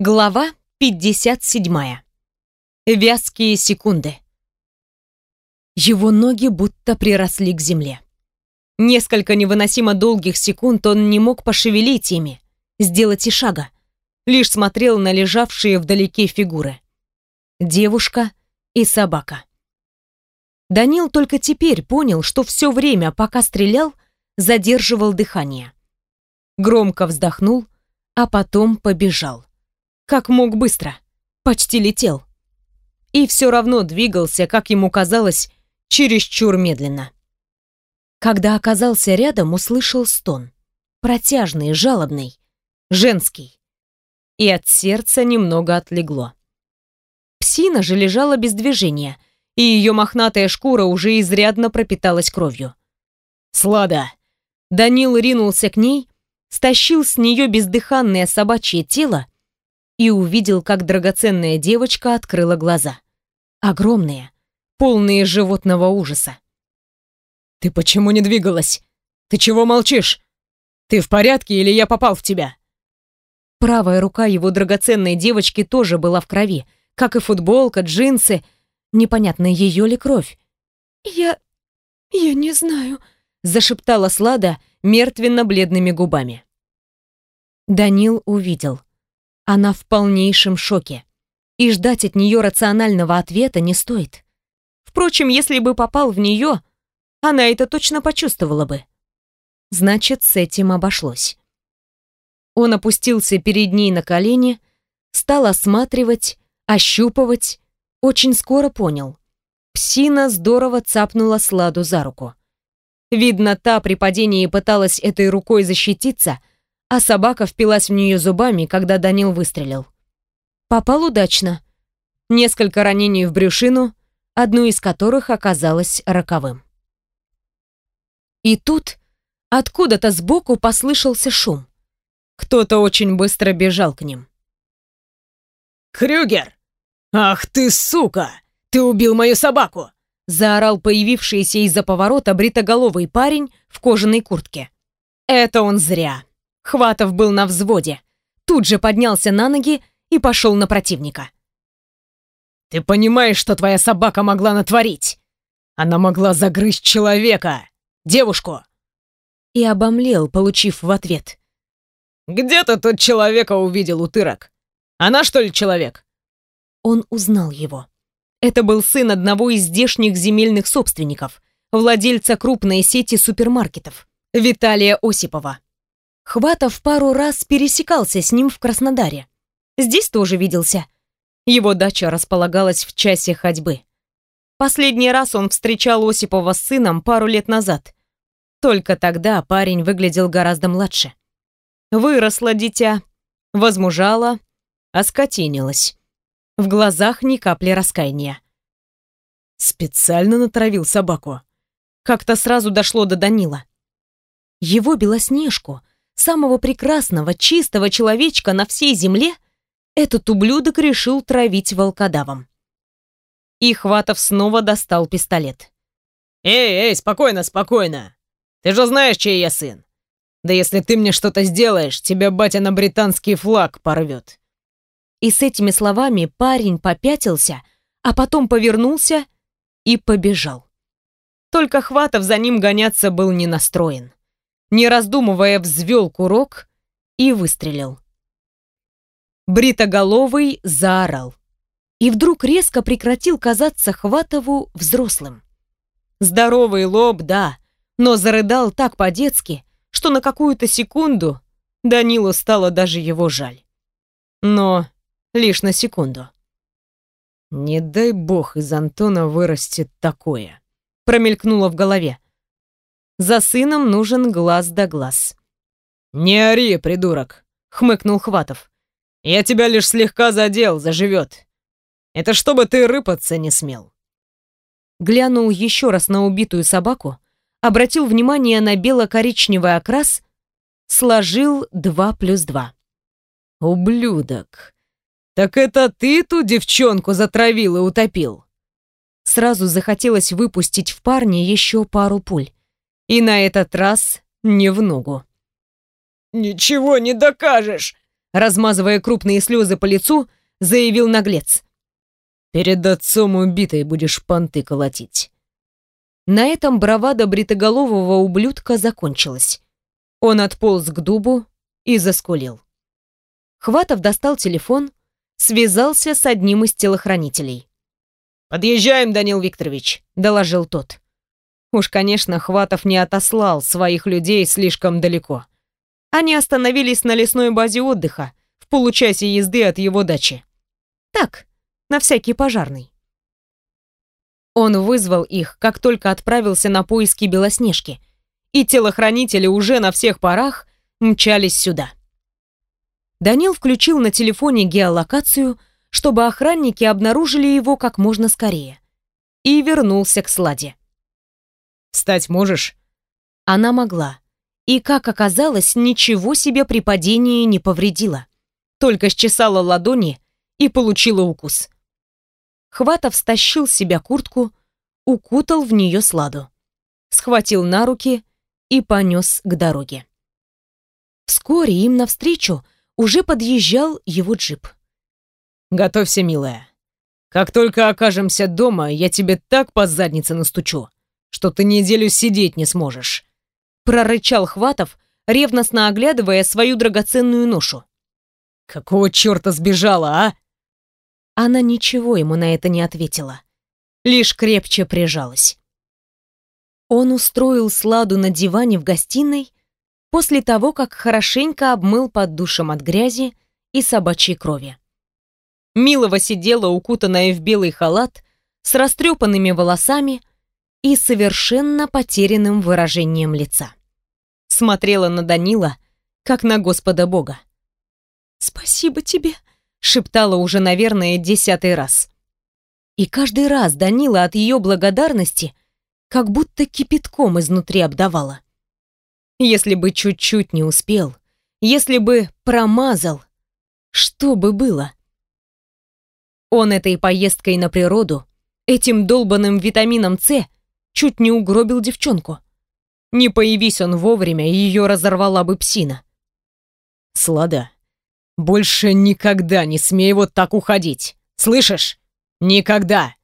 Глава 57. Вязкие секунды. Его ноги будто приросли к земле. Несколько невыносимо долгих секунд он не мог пошевелить ими, сделать и шага. Лишь смотрел на лежавшие вдалеке фигуры. Девушка и собака. Данил только теперь понял, что все время, пока стрелял, задерживал дыхание. Громко вздохнул, а потом побежал. Как мог быстро. Почти летел. И все равно двигался, как ему казалось, чересчур медленно. Когда оказался рядом, услышал стон. Протяжный, жалобный, женский. И от сердца немного отлегло. Псина же лежала без движения, и ее мохнатая шкура уже изрядно пропиталась кровью. «Слада!» Данил ринулся к ней, стащил с нее бездыханное собачье тело и увидел, как драгоценная девочка открыла глаза. Огромные, полные животного ужаса. «Ты почему не двигалась? Ты чего молчишь? Ты в порядке или я попал в тебя?» Правая рука его драгоценной девочки тоже была в крови, как и футболка, джинсы. Непонятно, ее ли кровь. «Я... я не знаю», — зашептала Слада мертвенно-бледными губами. Данил увидел. Она в полнейшем шоке. И ждать от нее рационального ответа не стоит. Впрочем, если бы попал в нее, она это точно почувствовала бы. Значит, с этим обошлось. Он опустился перед ней на колени, стал осматривать, ощупывать, очень скоро понял. Псина здорово цапнула Сладу за руку. Видно, та при падении пыталась этой рукой защититься, а собака впилась в нее зубами, когда Данил выстрелил. Попал удачно. Несколько ранений в брюшину, одну из которых оказалось роковым. И тут откуда-то сбоку послышался шум. Кто-то очень быстро бежал к ним. «Крюгер! Ах ты, сука! Ты убил мою собаку!» заорал появившийся из-за поворота бритоголовый парень в кожаной куртке. Это он зря. Хватов был на взводе. Тут же поднялся на ноги и пошел на противника. «Ты понимаешь, что твоя собака могла натворить? Она могла загрызть человека, девушку!» И обомлел, получив в ответ. «Где ты тут человека увидел, утырок? Она что ли человек?» Он узнал его. Это был сын одного из здешних земельных собственников, владельца крупной сети супермаркетов, Виталия Осипова. Хватов пару раз пересекался с ним в Краснодаре. Здесь тоже виделся. Его дача располагалась в часе ходьбы. Последний раз он встречал Осипова с сыном пару лет назад. Только тогда парень выглядел гораздо младше. Выросло дитя, возмужало, оскотинилось. В глазах ни капли раскаяния. Специально натравил собаку. Как-то сразу дошло до Данила. Его Белоснежку самого прекрасного, чистого человечка на всей земле, этот ублюдок решил травить волкодавом. И Хватов снова достал пистолет. «Эй, эй, спокойно, спокойно! Ты же знаешь, чей я сын! Да если ты мне что-то сделаешь, тебя батя на британский флаг порвет!» И с этими словами парень попятился, а потом повернулся и побежал. Только Хватов за ним гоняться был не настроен не раздумывая, взвел курок и выстрелил. Бритоголовый заорал. И вдруг резко прекратил казаться Хватову взрослым. Здоровый лоб, да, но зарыдал так по-детски, что на какую-то секунду Данилу стало даже его жаль. Но лишь на секунду. «Не дай бог из Антона вырастет такое», промелькнуло в голове. За сыном нужен глаз да глаз. «Не ори, придурок!» — хмыкнул Хватов. «Я тебя лишь слегка задел, заживет. Это чтобы ты рыпаться не смел». Глянул еще раз на убитую собаку, обратил внимание на бело-коричневый окрас, сложил два плюс два. «Ублюдок! Так это ты ту девчонку затравил и утопил?» Сразу захотелось выпустить в парня еще пару пуль. И на этот раз не в ногу. «Ничего не докажешь!» размазывая крупные слезы по лицу, заявил наглец. «Перед отцом убитой будешь понты колотить». На этом бравада бритоголового ублюдка закончилась. Он отполз к дубу и заскулил. Хватов достал телефон, связался с одним из телохранителей. «Подъезжаем, Данил Викторович», — доложил тот. Уж, конечно, Хватов не отослал своих людей слишком далеко. Они остановились на лесной базе отдыха, в получасе езды от его дачи. Так, на всякий пожарный. Он вызвал их, как только отправился на поиски Белоснежки, и телохранители уже на всех парах мчались сюда. Данил включил на телефоне геолокацию, чтобы охранники обнаружили его как можно скорее, и вернулся к Сладе. «Встать можешь?» Она могла, и, как оказалось, ничего себе при падении не повредила, только счесала ладони и получила укус. Хватов стащил с себя куртку, укутал в нее сладу, схватил на руки и понес к дороге. Вскоре им навстречу уже подъезжал его джип. «Готовься, милая. Как только окажемся дома, я тебе так по заднице настучу, что ты неделю сидеть не сможешь», прорычал Хватов, ревностно оглядывая свою драгоценную ношу. «Какого черта сбежала, а?» Она ничего ему на это не ответила, лишь крепче прижалась. Он устроил Сладу на диване в гостиной после того, как хорошенько обмыл под душем от грязи и собачьей крови. Милова сидела, укутанная в белый халат, с растрепанными волосами и совершенно потерянным выражением лица. Смотрела на Данила, как на Господа Бога. «Спасибо тебе», шептала уже, наверное, десятый раз. И каждый раз Данила от ее благодарности как будто кипятком изнутри обдавала. Если бы чуть-чуть не успел, если бы промазал, что бы было? Он этой поездкой на природу, этим долбанным витамином С, чуть не угробил девчонку. Не появись он вовремя, ее разорвала бы псина. Слада, больше никогда не смей вот так уходить. Слышишь? Никогда.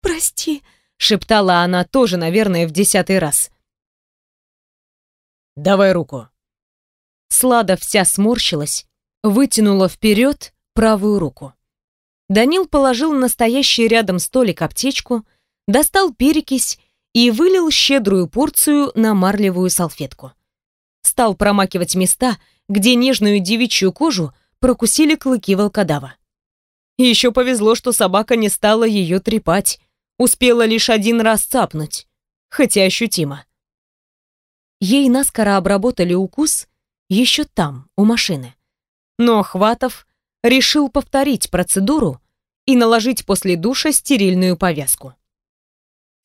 Прости, шептала она тоже, наверное, в десятый раз. Давай руку. Слада вся сморщилась, вытянула вперед правую руку. Данил положил на стоящий рядом столик аптечку, достал перекись и вылил щедрую порцию на марлевую салфетку. Стал промакивать места, где нежную девичью кожу прокусили клыки волкодава. Еще повезло, что собака не стала ее трепать, успела лишь один раз цапнуть, хотя ощутимо. Ей наскоро обработали укус еще там, у машины. Но Хватов решил повторить процедуру и наложить после душа стерильную повязку.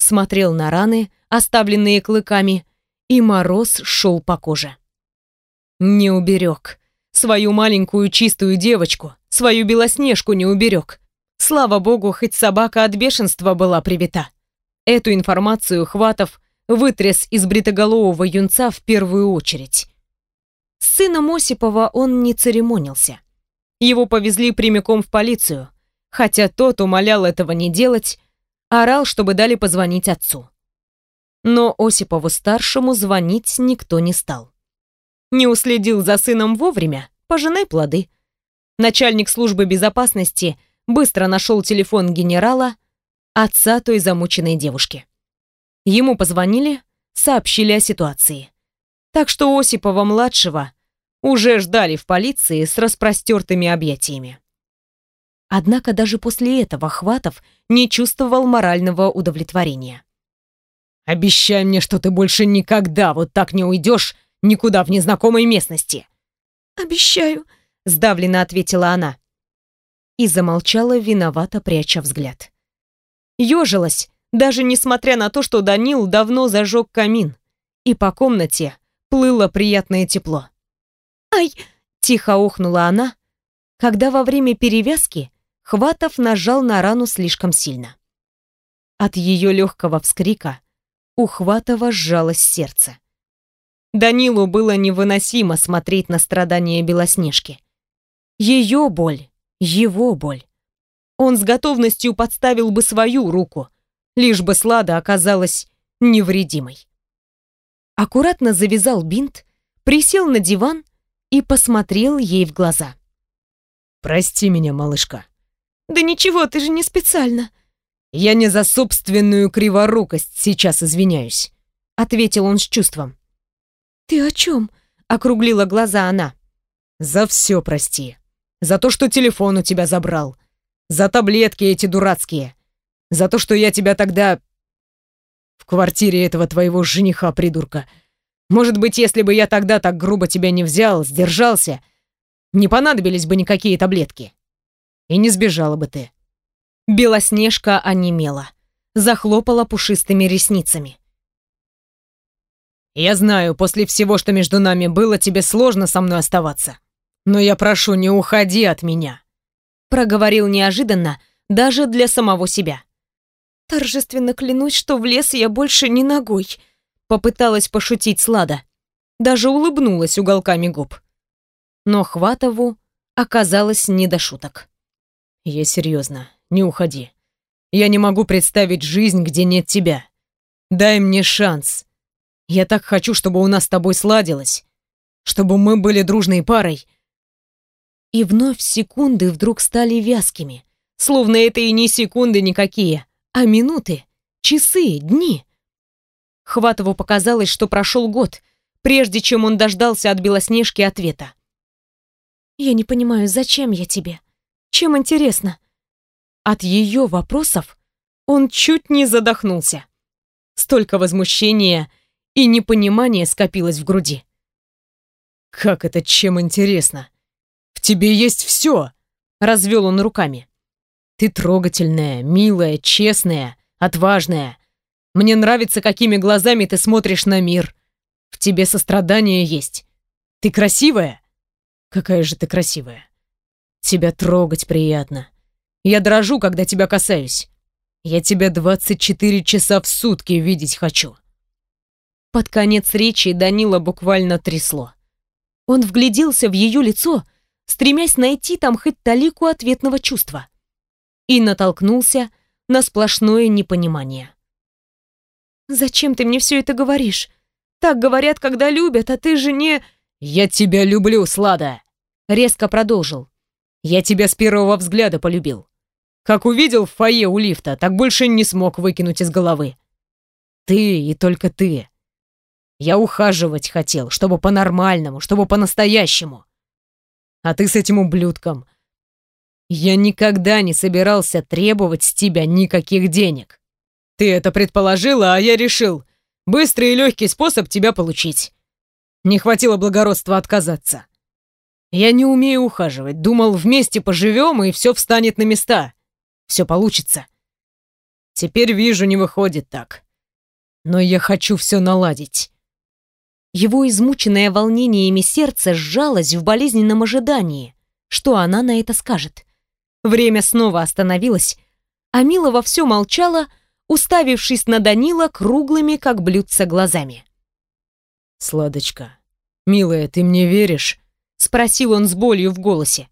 Смотрел на раны, оставленные клыками, и мороз шел по коже. Не уберег. Свою маленькую чистую девочку, свою белоснежку не уберег. Слава богу, хоть собака от бешенства была привита. Эту информацию Хватов вытряс из бритоголового юнца в первую очередь. С сыном Осипова он не церемонился. Его повезли прямиком в полицию, хотя тот умолял этого не делать, орал, чтобы дали позвонить отцу. Но Осипову-старшему звонить никто не стал. Не уследил за сыном вовремя, пожинай плоды. Начальник службы безопасности быстро нашел телефон генерала, отца той замученной девушки. Ему позвонили, сообщили о ситуации. Так что Осипова-младшего уже ждали в полиции с распростертыми объятиями. Однако даже после этого Хватов не чувствовал морального удовлетворения. «Обещай мне, что ты больше никогда вот так не уйдешь никуда в незнакомой местности. Обещаю, сдавленно ответила она. И замолчала, виновато пряча взгляд. Ёжилась, даже несмотря на то, что Данил давно зажег камин, и по комнате плыло приятное тепло. «Ай!» — тихо охнула она, когда во время перевязки Хватов нажал на рану слишком сильно. От ее легкого вскрика у Хватова сжалось сердце. Данилу было невыносимо смотреть на страдания Белоснежки. Ее боль, его боль. Он с готовностью подставил бы свою руку, лишь бы Слада оказалась невредимой. Аккуратно завязал бинт, присел на диван и посмотрел ей в глаза. «Прости меня, малышка». «Да ничего, ты же не специально». «Я не за собственную криворукость сейчас извиняюсь», — ответил он с чувством. «Ты о чем?» — округлила глаза она. «За все прости. За то, что телефон у тебя забрал. За таблетки эти дурацкие. За то, что я тебя тогда... В квартире этого твоего жениха-придурка. Может быть, если бы я тогда так грубо тебя не взял, сдержался, не понадобились бы никакие таблетки. И не сбежала бы ты. Белоснежка онемела, захлопала пушистыми ресницами. «Я знаю, после всего, что между нами было, тебе сложно со мной оставаться. Но я прошу, не уходи от меня», — проговорил неожиданно даже для самого себя. «Торжественно клянусь, что в лес я больше не ногой», — попыталась пошутить Слада. Даже улыбнулась уголками губ. Но Хватову оказалось не до шуток. «Я серьезно, не уходи. Я не могу представить жизнь, где нет тебя. Дай мне шанс. Я так хочу, чтобы у нас с тобой сладилось, чтобы мы были дружной парой». И вновь секунды вдруг стали вязкими, словно это и не секунды никакие, а минуты, часы, дни. Хватову показалось, что прошел год, прежде чем он дождался от Белоснежки ответа. «Я не понимаю, зачем я тебе? Чем интересно?» От ее вопросов он чуть не задохнулся. Столько возмущения и непонимания скопилось в груди. «Как это чем интересно? В тебе есть все!» — развел он руками. «Ты трогательная, милая, честная, отважная. Мне нравится, какими глазами ты смотришь на мир. В тебе сострадание есть. Ты красивая? Какая же ты красивая. Тебя трогать приятно. Я дрожу, когда тебя касаюсь. Я тебя 24 часа в сутки видеть хочу. Под конец речи Данила буквально трясло. Он вгляделся в ее лицо, стремясь найти там хоть талику ответного чувства. И натолкнулся на сплошное непонимание. «Зачем ты мне все это говоришь? Так говорят, когда любят, а ты же не...» «Я тебя люблю, Слада!» Резко продолжил. «Я тебя с первого взгляда полюбил. Как увидел в фойе у лифта, так больше не смог выкинуть из головы. Ты и только ты. Я ухаживать хотел, чтобы по-нормальному, чтобы по-настоящему. А ты с этим ублюдком. Я никогда не собирался требовать с тебя никаких денег. Ты это предположила, а я решил. Быстрый и легкий способ тебя получить. Не хватило благородства отказаться. Я не умею ухаживать. Думал, вместе поживем, и все встанет на места все получится. Теперь вижу, не выходит так. Но я хочу все наладить. Его измученное волнениями сердце сжалось в болезненном ожидании, что она на это скажет. Время снова остановилось, а Мила во все молчала, уставившись на Данила круглыми, как блюдца, глазами. «Сладочка, милая, ты мне веришь?» — спросил он с болью в голосе.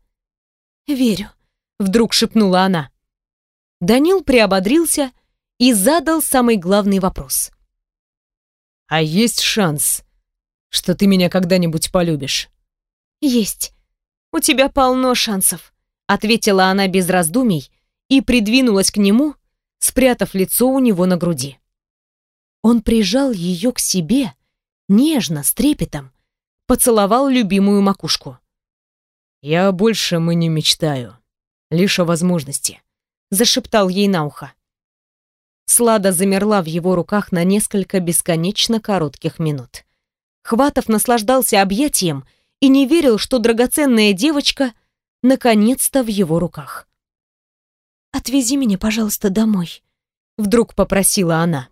«Верю», — вдруг шепнула она. Данил приободрился и задал самый главный вопрос. «А есть шанс, что ты меня когда-нибудь полюбишь?» «Есть. У тебя полно шансов», — ответила она без раздумий и придвинулась к нему, спрятав лицо у него на груди. Он прижал ее к себе, нежно, с трепетом, поцеловал любимую макушку. «Я больше мы не мечтаю, лишь о возможности зашептал ей на ухо. Слада замерла в его руках на несколько бесконечно коротких минут. Хватов наслаждался объятием и не верил, что драгоценная девочка наконец-то в его руках. «Отвези меня, пожалуйста, домой», — вдруг попросила она.